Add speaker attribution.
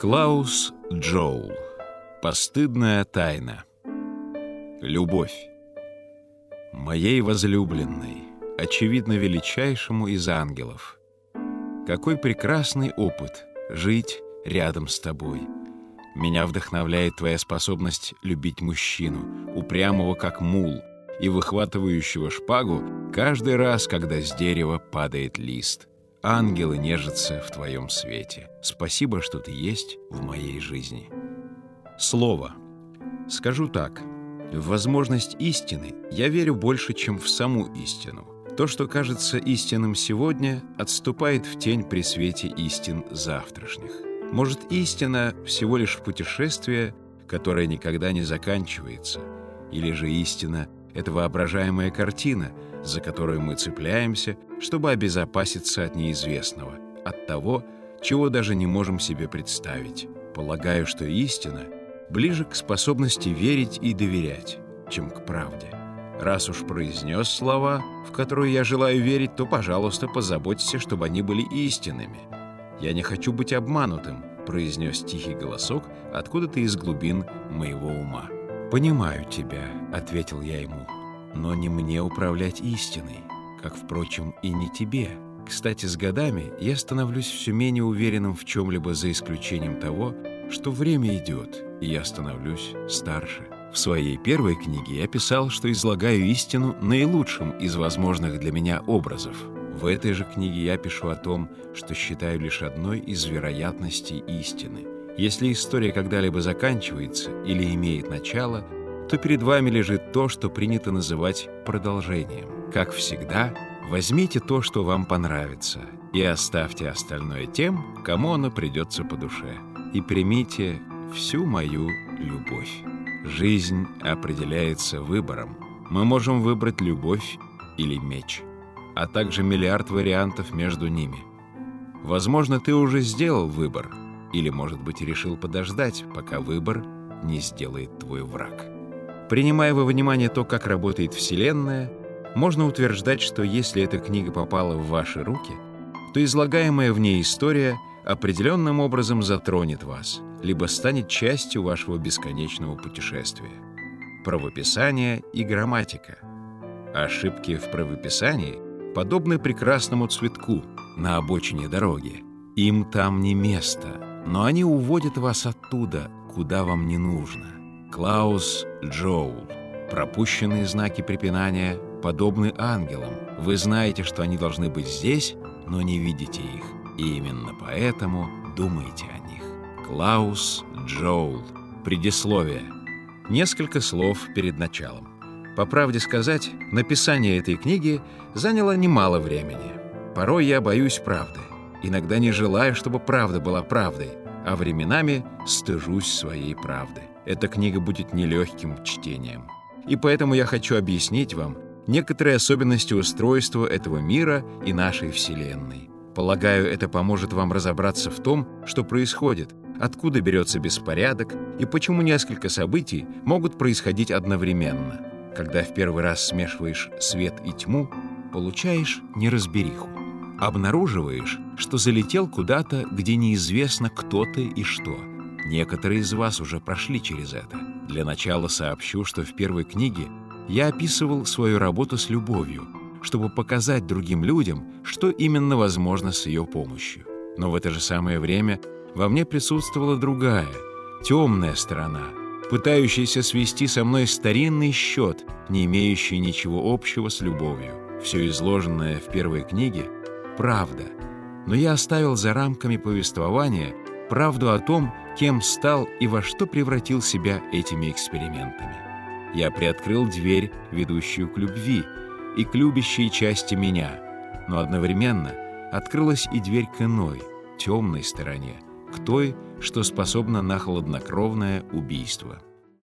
Speaker 1: Клаус Джоул. Постыдная тайна. Любовь. Моей возлюбленной, очевидно величайшему из ангелов. Какой прекрасный опыт жить рядом с тобой. Меня вдохновляет твоя способность любить мужчину, упрямого как мул, и выхватывающего шпагу каждый раз, когда с дерева падает лист. Ангелы нежатся в твоем свете. Спасибо, что ты есть в моей жизни. Слово. Скажу так. В возможность истины я верю больше, чем в саму истину. То, что кажется истинным сегодня, отступает в тень при свете истин завтрашних. Может, истина всего лишь путешествие, которое никогда не заканчивается, или же истина — это воображаемая картина — за которую мы цепляемся, чтобы обезопаситься от неизвестного, от того, чего даже не можем себе представить. Полагаю, что истина ближе к способности верить и доверять, чем к правде. Раз уж произнес слова, в которые я желаю верить, то, пожалуйста, позаботься, чтобы они были истинными. Я не хочу быть обманутым, произнес тихий голосок откуда-то из глубин моего ума. «Понимаю тебя», — ответил я ему. Но не мне управлять истиной, как, впрочем, и не тебе. Кстати, с годами я становлюсь все менее уверенным в чем-либо за исключением того, что время идет, и я становлюсь старше. В своей первой книге я писал, что излагаю истину наилучшим из возможных для меня образов. В этой же книге я пишу о том, что считаю лишь одной из вероятностей истины. Если история когда-либо заканчивается или имеет начало – то перед вами лежит то, что принято называть продолжением. Как всегда, возьмите то, что вам понравится, и оставьте остальное тем, кому оно придется по душе. И примите всю мою любовь. Жизнь определяется выбором. Мы можем выбрать любовь или меч, а также миллиард вариантов между ними. Возможно, ты уже сделал выбор, или, может быть, решил подождать, пока выбор не сделает твой враг. Принимая во внимание то, как работает Вселенная, можно утверждать, что если эта книга попала в ваши руки, то излагаемая в ней история определенным образом затронет вас, либо станет частью вашего бесконечного путешествия. Правописание и грамматика. Ошибки в правописании подобны прекрасному цветку на обочине дороги. Им там не место, но они уводят вас оттуда, куда вам не нужно. Клаус Джоул. Пропущенные знаки препинания подобны ангелам. Вы знаете, что они должны быть здесь, но не видите их. И именно поэтому думайте о них. Клаус Джоул. Предисловие. Несколько слов перед началом. По правде сказать, написание этой книги заняло немало времени. Порой я боюсь правды. Иногда не желаю, чтобы правда была правдой, а временами стыжусь своей правды. Эта книга будет нелегким чтением. И поэтому я хочу объяснить вам некоторые особенности устройства этого мира и нашей Вселенной. Полагаю, это поможет вам разобраться в том, что происходит, откуда берется беспорядок и почему несколько событий могут происходить одновременно. Когда в первый раз смешиваешь свет и тьму, получаешь неразбериху. Обнаруживаешь, что залетел куда-то, где неизвестно, кто ты и что — Некоторые из вас уже прошли через это. Для начала сообщу, что в первой книге я описывал свою работу с любовью, чтобы показать другим людям, что именно возможно с ее помощью. Но в это же самое время во мне присутствовала другая, темная сторона, пытающаяся свести со мной старинный счет, не имеющий ничего общего с любовью. Все изложенное в первой книге — правда, но я оставил за рамками повествования правду о том, кем стал и во что превратил себя этими экспериментами. Я приоткрыл дверь, ведущую к любви, и к любящей части меня, но одновременно открылась и дверь к иной, темной стороне, к той, что способна на хладнокровное убийство.